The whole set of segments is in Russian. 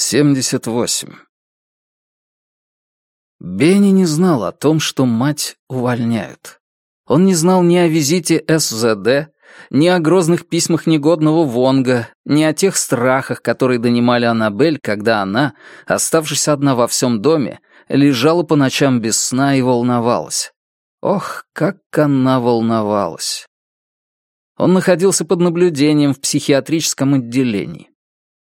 78. Бенни не знал о том, что мать увольняют. Он не знал ни о визите СЗД, ни о грозных письмах негодного Вонга, ни о тех страхах, которые донимали Аннабель, когда она, оставшись одна во всем доме, лежала по ночам без сна и волновалась. Ох, как она волновалась. Он находился под наблюдением в психиатрическом отделении.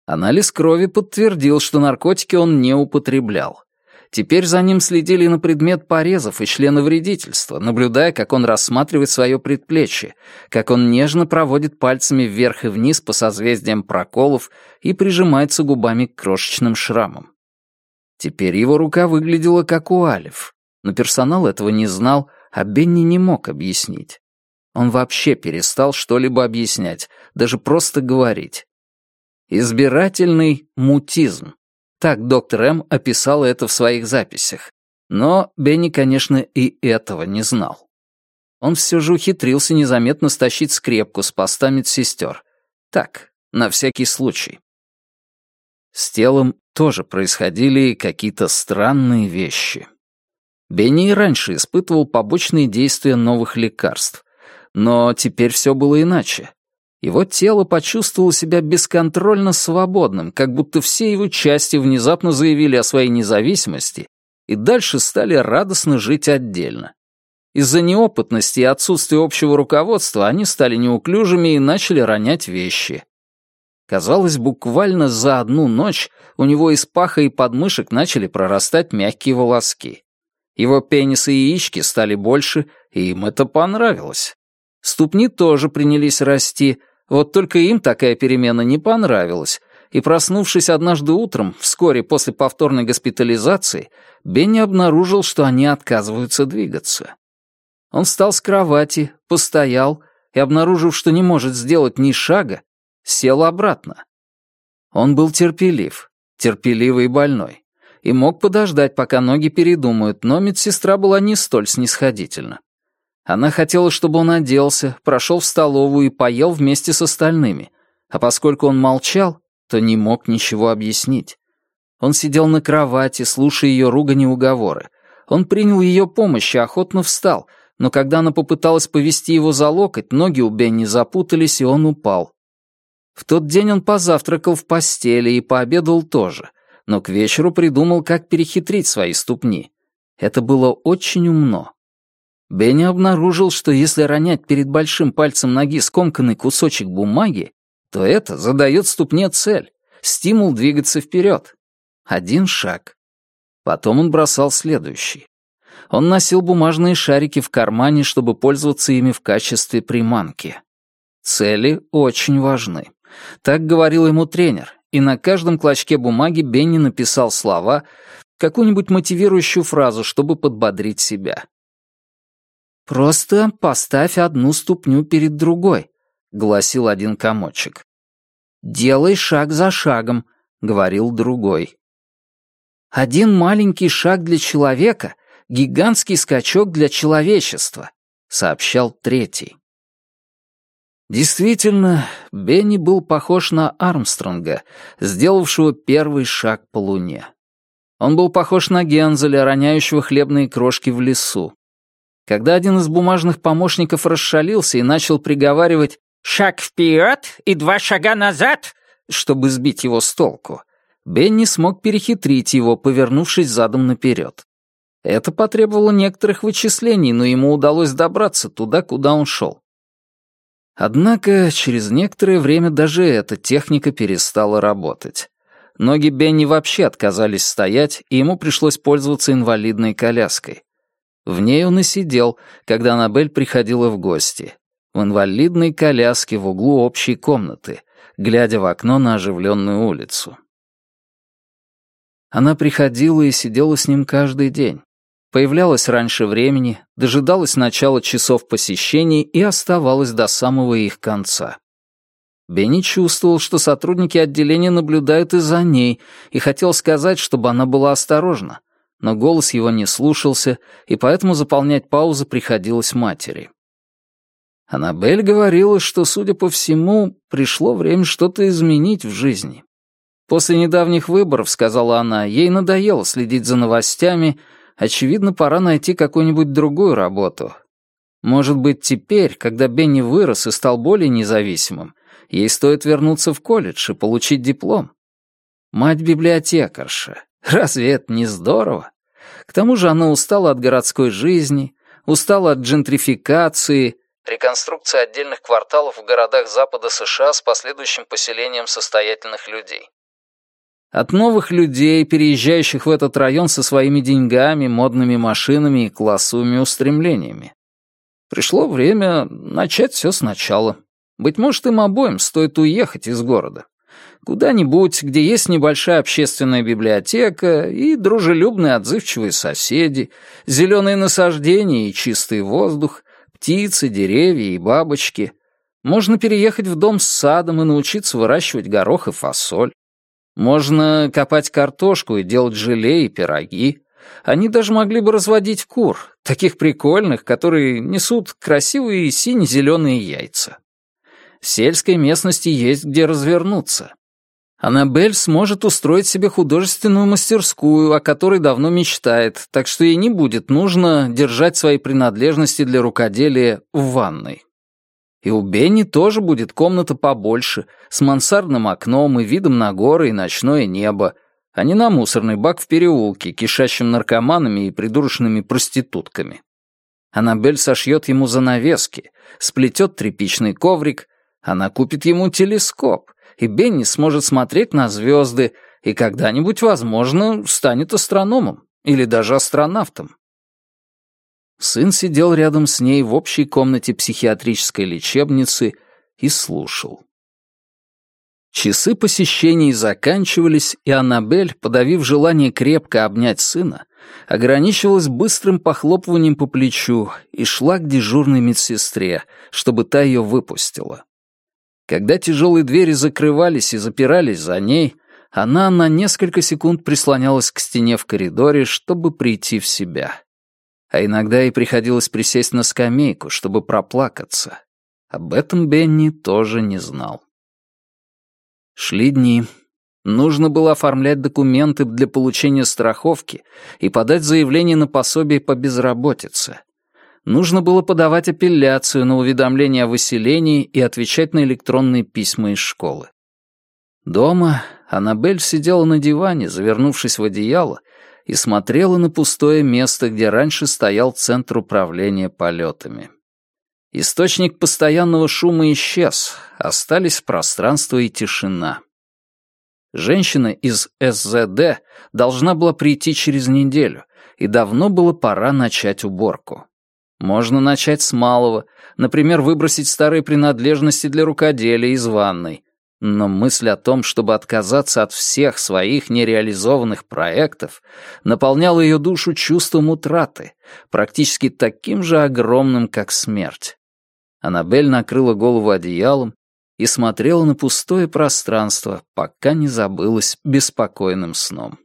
Анализ крови подтвердил, что наркотики он не употреблял. Теперь за ним следили на предмет порезов и членовредительства, наблюдая, как он рассматривает свое предплечье, как он нежно проводит пальцами вверх и вниз по созвездиям проколов и прижимается губами к крошечным шрамам. Теперь его рука выглядела как у Алиф, но персонал этого не знал, а Бенни не мог объяснить. Он вообще перестал что-либо объяснять, даже просто говорить. Избирательный мутизм. Так доктор М. описал это в своих записях. Но Бенни, конечно, и этого не знал. Он все же ухитрился незаметно стащить скрепку с поста медсестер. Так, на всякий случай. С телом тоже происходили какие-то странные вещи. Бенни и раньше испытывал побочные действия новых лекарств. Но теперь все было иначе. Его тело почувствовало себя бесконтрольно свободным, как будто все его части внезапно заявили о своей независимости и дальше стали радостно жить отдельно. Из-за неопытности и отсутствия общего руководства они стали неуклюжими и начали ронять вещи. Казалось, буквально за одну ночь у него из паха и подмышек начали прорастать мягкие волоски. Его пенис и яички стали больше, и им это понравилось. Ступни тоже принялись расти, вот только им такая перемена не понравилась, и, проснувшись однажды утром, вскоре после повторной госпитализации, Бенни обнаружил, что они отказываются двигаться. Он встал с кровати, постоял и, обнаружив, что не может сделать ни шага, сел обратно. Он был терпелив, терпеливый и больной, и мог подождать, пока ноги передумают, но медсестра была не столь снисходительна. Она хотела, чтобы он оделся, прошел в столовую и поел вместе с остальными, а поскольку он молчал, то не мог ничего объяснить. Он сидел на кровати, слушая ее ругань и уговоры. Он принял ее помощь и охотно встал, но когда она попыталась повести его за локоть, ноги у Бенни запутались, и он упал. В тот день он позавтракал в постели и пообедал тоже, но к вечеру придумал, как перехитрить свои ступни. Это было очень умно. Бенни обнаружил, что если ронять перед большим пальцем ноги скомканный кусочек бумаги, то это задает ступне цель, стимул двигаться вперед. Один шаг. Потом он бросал следующий. Он носил бумажные шарики в кармане, чтобы пользоваться ими в качестве приманки. Цели очень важны. Так говорил ему тренер, и на каждом клочке бумаги Бенни написал слова, какую-нибудь мотивирующую фразу, чтобы подбодрить себя. «Просто поставь одну ступню перед другой», — гласил один комочек. «Делай шаг за шагом», — говорил другой. «Один маленький шаг для человека — гигантский скачок для человечества», — сообщал третий. Действительно, Бенни был похож на Армстронга, сделавшего первый шаг по Луне. Он был похож на Гензеля, роняющего хлебные крошки в лесу. Когда один из бумажных помощников расшалился и начал приговаривать «шаг вперед и два шага назад», чтобы сбить его с толку, Бенни смог перехитрить его, повернувшись задом наперед. Это потребовало некоторых вычислений, но ему удалось добраться туда, куда он шел. Однако через некоторое время даже эта техника перестала работать. Ноги Бенни вообще отказались стоять, и ему пришлось пользоваться инвалидной коляской. В ней он и сидел, когда Аннабель приходила в гости. В инвалидной коляске в углу общей комнаты, глядя в окно на оживленную улицу. Она приходила и сидела с ним каждый день. Появлялась раньше времени, дожидалась начала часов посещений и оставалась до самого их конца. Бенни чувствовал, что сотрудники отделения наблюдают и за ней, и хотел сказать, чтобы она была осторожна, но голос его не слушался, и поэтому заполнять паузы приходилось матери. Аннабель говорила, что, судя по всему, пришло время что-то изменить в жизни. После недавних выборов, сказала она, ей надоело следить за новостями, очевидно, пора найти какую-нибудь другую работу. Может быть, теперь, когда Бенни вырос и стал более независимым, ей стоит вернуться в колледж и получить диплом. Мать-библиотекарша. Разве это не здорово? К тому же она устала от городской жизни, устала от джентрификации, реконструкции отдельных кварталов в городах Запада США с последующим поселением состоятельных людей. От новых людей, переезжающих в этот район со своими деньгами, модными машинами и классовыми устремлениями. Пришло время начать все сначала. Быть может, им обоим стоит уехать из города. Куда-нибудь, где есть небольшая общественная библиотека и дружелюбные отзывчивые соседи, зеленые насаждения и чистый воздух, птицы, деревья и бабочки. Можно переехать в дом с садом и научиться выращивать горох и фасоль. Можно копать картошку и делать желе и пироги. Они даже могли бы разводить кур, таких прикольных, которые несут красивые сине-зеленые яйца. В сельской местности есть где развернуться. Аннабель сможет устроить себе художественную мастерскую, о которой давно мечтает, так что ей не будет нужно держать свои принадлежности для рукоделия в ванной. И у Бенни тоже будет комната побольше, с мансардным окном и видом на горы и ночное небо, а не на мусорный бак в переулке, кишащим наркоманами и придурочными проститутками. Аннабель сошьет ему занавески, сплетет тряпичный коврик, она купит ему телескоп, и Бенни сможет смотреть на звезды и когда-нибудь, возможно, станет астрономом или даже астронавтом. Сын сидел рядом с ней в общей комнате психиатрической лечебницы и слушал. Часы посещений заканчивались, и Аннабель, подавив желание крепко обнять сына, ограничивалась быстрым похлопыванием по плечу и шла к дежурной медсестре, чтобы та ее выпустила. Когда тяжелые двери закрывались и запирались за ней, она на несколько секунд прислонялась к стене в коридоре, чтобы прийти в себя а иногда ей приходилось присесть на скамейку, чтобы проплакаться. Об этом Бенни тоже не знал. Шли дни. Нужно было оформлять документы для получения страховки и подать заявление на пособие по безработице. Нужно было подавать апелляцию на уведомление о выселении и отвечать на электронные письма из школы. Дома Аннабель сидела на диване, завернувшись в одеяло, и смотрела на пустое место, где раньше стоял центр управления полетами. Источник постоянного шума исчез, остались пространство и тишина. Женщина из СЗД должна была прийти через неделю, и давно было пора начать уборку. Можно начать с малого, например, выбросить старые принадлежности для рукоделия из ванной, но мысль о том, чтобы отказаться от всех своих нереализованных проектов, наполняла ее душу чувством утраты, практически таким же огромным, как смерть. Аннабель накрыла голову одеялом и смотрела на пустое пространство, пока не забылась беспокойным сном.